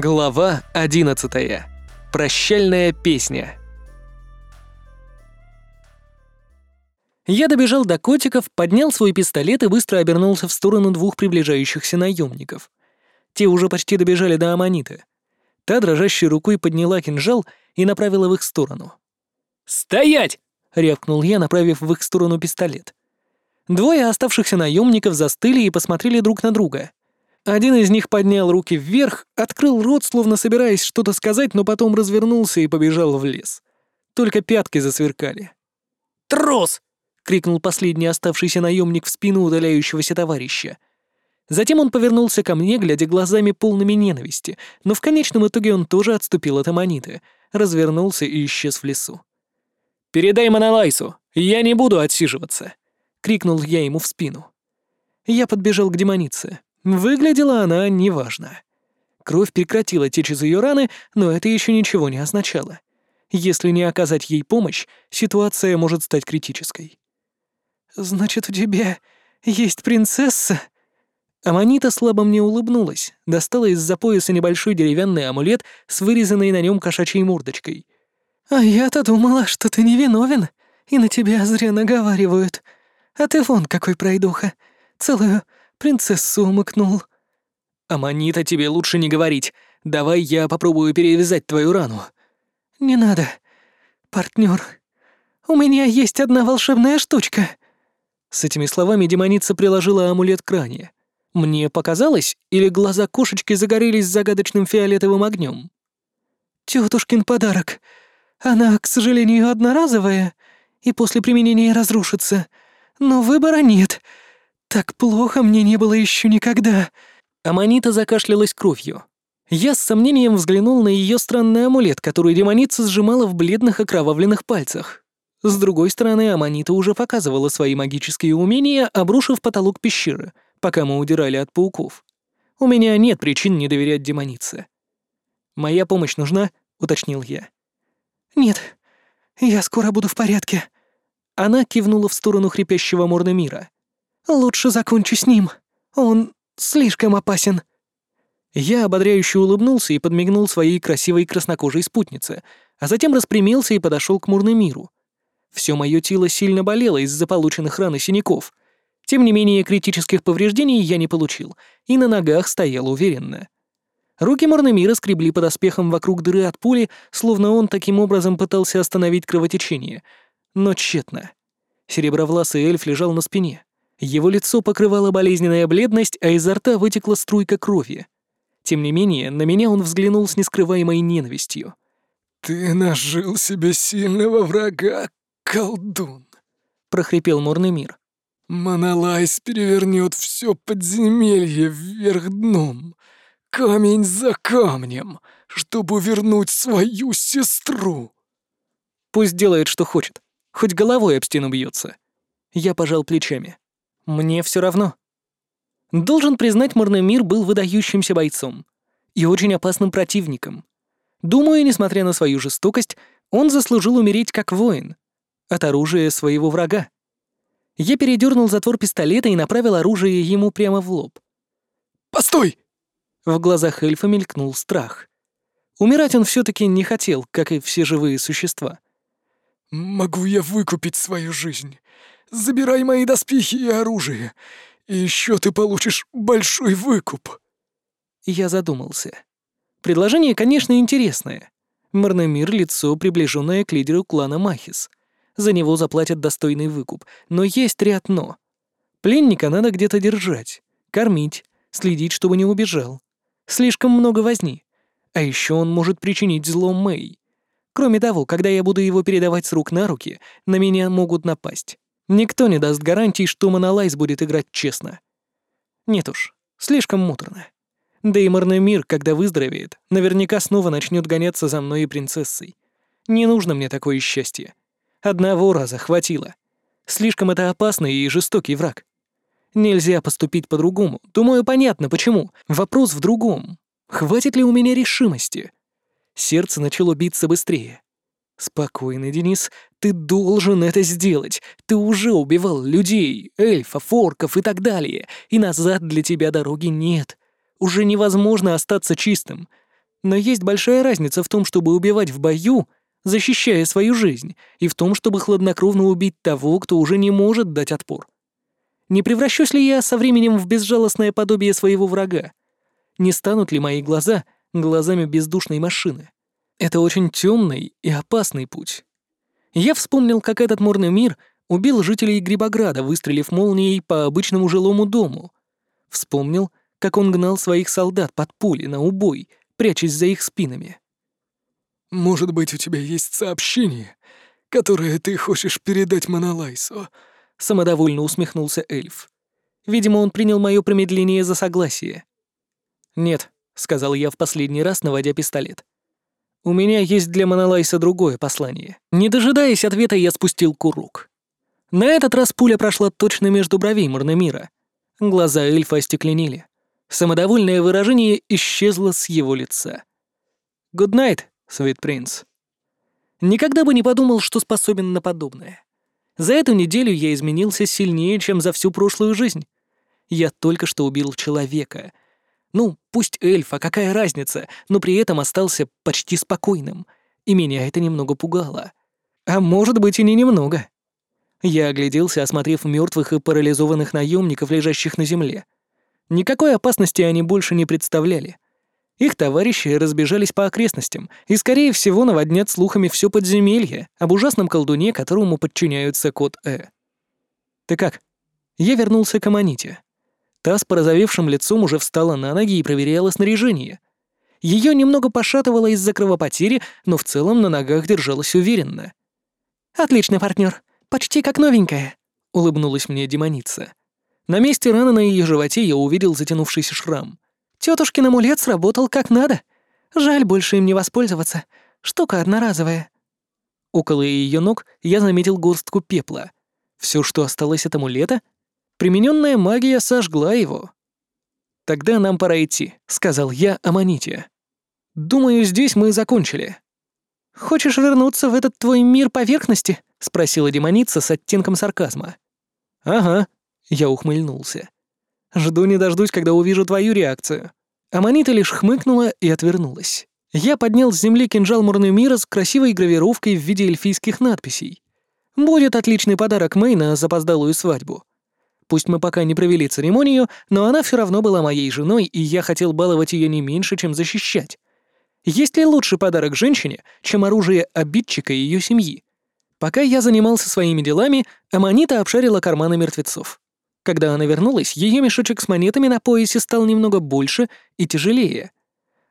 Глава 11. Прощальная песня. Я добежал до котиков, поднял свой пистолет и быстро обернулся в сторону двух приближающихся наемников. Те уже почти добежали до Аманиты. Та дрожащей рукой подняла кинжал и направила в их сторону. «Стоять!» — рявкнул я, направив в их сторону пистолет. Двое оставшихся наемников застыли и посмотрели друг на друга. Один из них поднял руки вверх, открыл рот, словно собираясь что-то сказать, но потом развернулся и побежал в лес. Только пятки засверкали. «Трос!» — крикнул последний оставшийся наемник в спину удаляющегося товарища. Затем он повернулся ко мне, глядя глазами полными ненависти, но в конечном итоге он тоже отступил от Аманиты, развернулся и исчез в лесу. «Передай Монолайсу, я не буду отсиживаться!» — крикнул я ему в спину. Я подбежал к демонице. Выглядела она неважно. Кровь прекратила течь из ее раны, но это еще ничего не означало. Если не оказать ей помощь, ситуация может стать критической. «Значит, у тебя есть принцесса?» Аманита слабо мне улыбнулась, достала из-за пояса небольшой деревянный амулет с вырезанной на нем кошачьей мордочкой. «А я-то думала, что ты невиновен, и на тебя зря наговаривают. А ты вон какой пройдуха. Целую принцессу умыкнул». «Аманита, тебе лучше не говорить. Давай я попробую перевязать твою рану». «Не надо, партнер. У меня есть одна волшебная штучка». С этими словами демоница приложила амулет к ране. Мне показалось, или глаза кошечки загорелись загадочным фиолетовым огнем. «Тётушкин подарок. Она, к сожалению, одноразовая и после применения разрушится. Но выбора нет. «Так плохо мне не было еще никогда!» Аманита закашлялась кровью. Я с сомнением взглянул на ее странный амулет, который демоница сжимала в бледных окровавленных пальцах. С другой стороны, Аманита уже показывала свои магические умения, обрушив потолок пещеры, пока мы удирали от пауков. У меня нет причин не доверять демонице. «Моя помощь нужна?» — уточнил я. «Нет, я скоро буду в порядке». Она кивнула в сторону хрипящего мира. Лучше закончу с ним. Он слишком опасен». Я ободряюще улыбнулся и подмигнул своей красивой краснокожей спутнице, а затем распрямился и подошел к Мурнемиру. Все мое тело сильно болело из-за полученных ран и синяков. Тем не менее, критических повреждений я не получил, и на ногах стоял уверенно. Руки Мурнемира скребли под оспехом вокруг дыры от пули, словно он таким образом пытался остановить кровотечение, но тщетно. Серебровласый эльф лежал на спине. Его лицо покрывала болезненная бледность, а изо рта вытекла струйка крови. Тем не менее, на меня он взглянул с нескрываемой ненавистью. «Ты нажил себе сильного врага, колдун», — прохрипел Морный мир. «Монолайс перевернет все подземелье вверх дном, камень за камнем, чтобы вернуть свою сестру». «Пусть делает, что хочет, хоть головой об стену бьется». Я пожал плечами. Мне все равно. Должен признать, Мир был выдающимся бойцом и очень опасным противником. Думаю, несмотря на свою жестокость, он заслужил умереть как воин. От оружия своего врага. Я передернул затвор пистолета и направил оружие ему прямо в лоб. «Постой!» В глазах эльфа мелькнул страх. Умирать он все таки не хотел, как и все живые существа. «Могу я выкупить свою жизнь? Забирай мои доспехи и оружие, и еще ты получишь большой выкуп». Я задумался. Предложение, конечно, интересное. Марномир — лицо, приближенное к лидеру клана Махис. За него заплатят достойный выкуп, но есть ряд «но». Пленника надо где-то держать, кормить, следить, чтобы не убежал. Слишком много возни. А еще он может причинить зло Мэй. Кроме того, когда я буду его передавать с рук на руки, на меня могут напасть. Никто не даст гарантий, что Монолайз будет играть честно. Нет уж, слишком муторно. Да и морной мир, когда выздоровеет, наверняка снова начнет гоняться за мной и принцессой. Не нужно мне такое счастье. Одного раза хватило. Слишком это опасный и жестокий враг. Нельзя поступить по-другому. Думаю, понятно, почему. Вопрос в другом. Хватит ли у меня решимости? Сердце начало биться быстрее. «Спокойно, Денис, ты должен это сделать. Ты уже убивал людей, эльфов, орков и так далее, и назад для тебя дороги нет. Уже невозможно остаться чистым. Но есть большая разница в том, чтобы убивать в бою, защищая свою жизнь, и в том, чтобы хладнокровно убить того, кто уже не может дать отпор. Не превращусь ли я со временем в безжалостное подобие своего врага? Не станут ли мои глаза глазами бездушной машины? Это очень темный и опасный путь. Я вспомнил, как этот морный мир убил жителей Грибограда, выстрелив молнией по обычному жилому дому. Вспомнил, как он гнал своих солдат под пули на убой, прячась за их спинами. «Может быть, у тебя есть сообщение, которое ты хочешь передать Монолайсу?» — самодовольно усмехнулся эльф. Видимо, он принял мое промедление за согласие. «Нет», — сказал я в последний раз, наводя пистолет. «У меня есть для Монолайса другое послание». Не дожидаясь ответа, я спустил курок. На этот раз пуля прошла точно между бровей Морнемира. Глаза эльфа остекленели. Самодовольное выражение исчезло с его лица. «Good night, sweet prince». Никогда бы не подумал, что способен на подобное. За эту неделю я изменился сильнее, чем за всю прошлую жизнь. Я только что убил человека. Ну, пусть эльфа, какая разница, но при этом остался почти спокойным, и меня это немного пугало. А может быть и не немного. Я огляделся, осмотрев мертвых и парализованных наемников, лежащих на земле. Никакой опасности они больше не представляли. Их товарищи разбежались по окрестностям и, скорее всего, наводнят слухами все подземелье об ужасном колдуне, которому подчиняются код Э. «Ты как?» Я вернулся к Аманите. Та с порозовевшим лицом уже встала на ноги и проверяла снаряжение. Ее немного пошатывало из-за кровопотери, но в целом на ногах держалась уверенно. «Отличный партнер, почти как новенькая», — улыбнулась мне демоница. На месте раны на ее животе я увидел затянувшийся шрам. Тетушкин амулет сработал как надо. Жаль больше им не воспользоваться. Штука одноразовая. Около ее ног я заметил горстку пепла. Все, что осталось от амулета, примененная магия сожгла его. «Тогда нам пора идти», — сказал я Аманите. «Думаю, здесь мы закончили». «Хочешь вернуться в этот твой мир поверхности?» — спросила демоница с оттенком сарказма. «Ага», — я ухмыльнулся. Жду не дождусь, когда увижу твою реакцию». Аманита лишь хмыкнула и отвернулась. Я поднял с земли кинжал Мурнемира с красивой гравировкой в виде эльфийских надписей. Будет отличный подарок Мэй на запоздалую свадьбу. Пусть мы пока не провели церемонию, но она все равно была моей женой, и я хотел баловать ее не меньше, чем защищать. Есть ли лучший подарок женщине, чем оружие обидчика ее семьи? Пока я занимался своими делами, Аманита обшарила карманы мертвецов. Когда она вернулась, ее мешочек с монетами на поясе стал немного больше и тяжелее.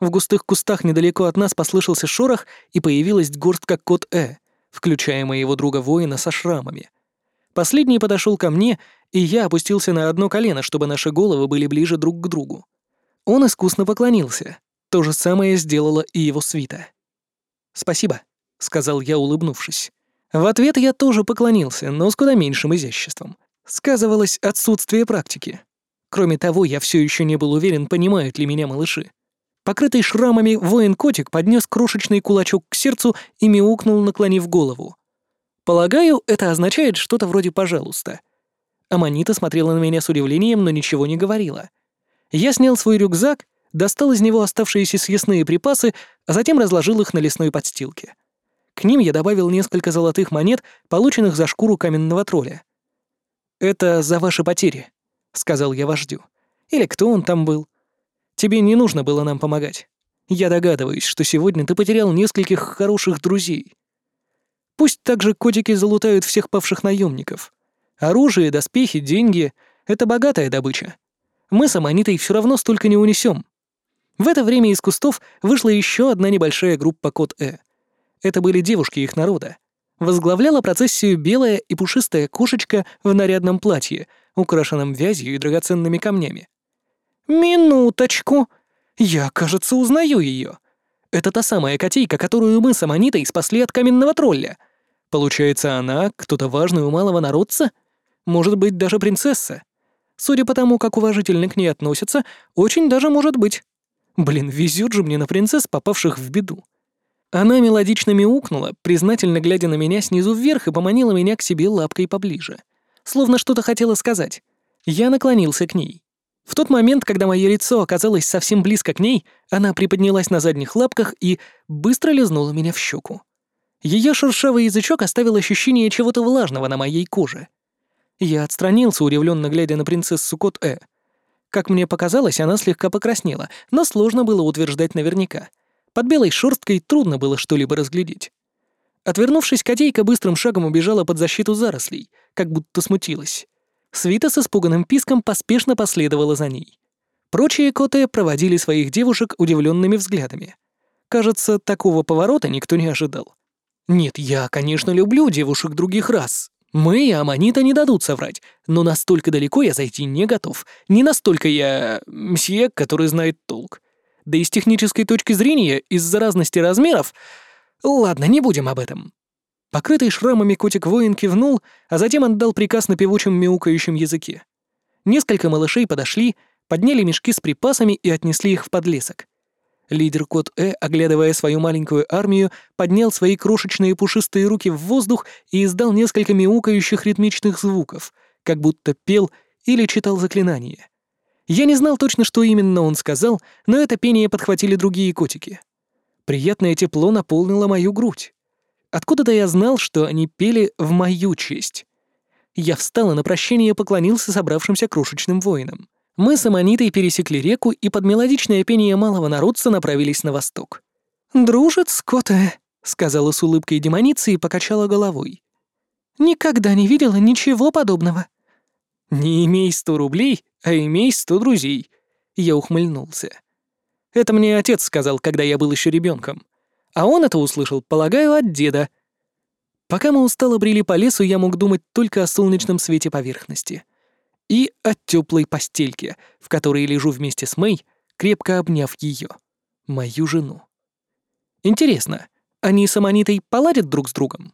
В густых кустах недалеко от нас послышался шорох, и появилась горстка кот Э, включая моего друга-воина со шрамами. Последний подошел ко мне, и я опустился на одно колено, чтобы наши головы были ближе друг к другу. Он искусно поклонился. То же самое сделала и его свита. «Спасибо», — сказал я, улыбнувшись. В ответ я тоже поклонился, но с куда меньшим изяществом сказывалось отсутствие практики. Кроме того, я все еще не был уверен, понимают ли меня малыши. Покрытый шрамами воин-котик поднес крошечный кулачок к сердцу и мяукнул, наклонив голову. Полагаю, это означает что-то вроде «пожалуйста». Аманита смотрела на меня с удивлением, но ничего не говорила. Я снял свой рюкзак, достал из него оставшиеся съестные припасы, а затем разложил их на лесной подстилке. К ним я добавил несколько золотых монет, полученных за шкуру каменного тролля. «Это за ваши потери», — сказал я вождю. «Или кто он там был? Тебе не нужно было нам помогать. Я догадываюсь, что сегодня ты потерял нескольких хороших друзей. Пусть также котики залутают всех павших наемников. Оружие, доспехи, деньги — это богатая добыча. Мы с Аманитой все равно столько не унесем. В это время из кустов вышла еще одна небольшая группа кот Э. Это были девушки их народа. Возглавляла процессию белая и пушистая кошечка в нарядном платье, украшенном вязью и драгоценными камнями. «Минуточку! Я, кажется, узнаю ее. Это та самая котейка, которую мы с Аманитой спасли от каменного тролля. Получается, она кто-то важный у малого народца? Может быть, даже принцесса? Судя по тому, как уважительно к ней относятся, очень даже может быть. Блин, везет же мне на принцесс, попавших в беду. Она мелодично мяукнула, признательно глядя на меня снизу вверх и поманила меня к себе лапкой поближе. Словно что-то хотела сказать. Я наклонился к ней. В тот момент, когда мое лицо оказалось совсем близко к ней, она приподнялась на задних лапках и быстро лизнула меня в щеку. Ее шершавый язычок оставил ощущение чего-то влажного на моей коже. Я отстранился, удивленно глядя на принцессу Кот-Э. Как мне показалось, она слегка покраснела, но сложно было утверждать наверняка. Под белой шерсткой трудно было что-либо разглядеть. Отвернувшись, котейка быстрым шагом убежала под защиту зарослей, как будто смутилась. Свита с испуганным писком поспешно последовала за ней. Прочие коты проводили своих девушек удивленными взглядами. Кажется, такого поворота никто не ожидал. Нет, я, конечно, люблю девушек других рас. Мы и Аманита не дадут соврать, но настолько далеко я зайти не готов. Не настолько я... мсье, который знает толк. Да и с технической точки зрения, из-за разности размеров... Ладно, не будем об этом. Покрытый шрамами котик-воин кивнул, а затем отдал приказ на певучем мяукающем языке. Несколько малышей подошли, подняли мешки с припасами и отнесли их в подлесок. Лидер кот Э, оглядывая свою маленькую армию, поднял свои крошечные пушистые руки в воздух и издал несколько мяукающих ритмичных звуков, как будто пел или читал заклинание. Я не знал точно, что именно он сказал, но это пение подхватили другие котики. Приятное тепло наполнило мою грудь. Откуда-то я знал, что они пели в мою честь. Я встал и на прощение поклонился собравшимся крошечным воинам. Мы с Аманитой пересекли реку и под мелодичное пение малого народца направились на восток. «Дружит Скотта», — сказала с улыбкой демоница и покачала головой. «Никогда не видела ничего подобного». «Не имей сто рублей, а имей сто друзей», — я ухмыльнулся. Это мне отец сказал, когда я был еще ребенком. А он это услышал, полагаю, от деда. Пока мы устало брели по лесу, я мог думать только о солнечном свете поверхности. И о теплой постельке, в которой лежу вместе с Мэй, крепко обняв ее, мою жену. Интересно, они с Аманитой поладят друг с другом?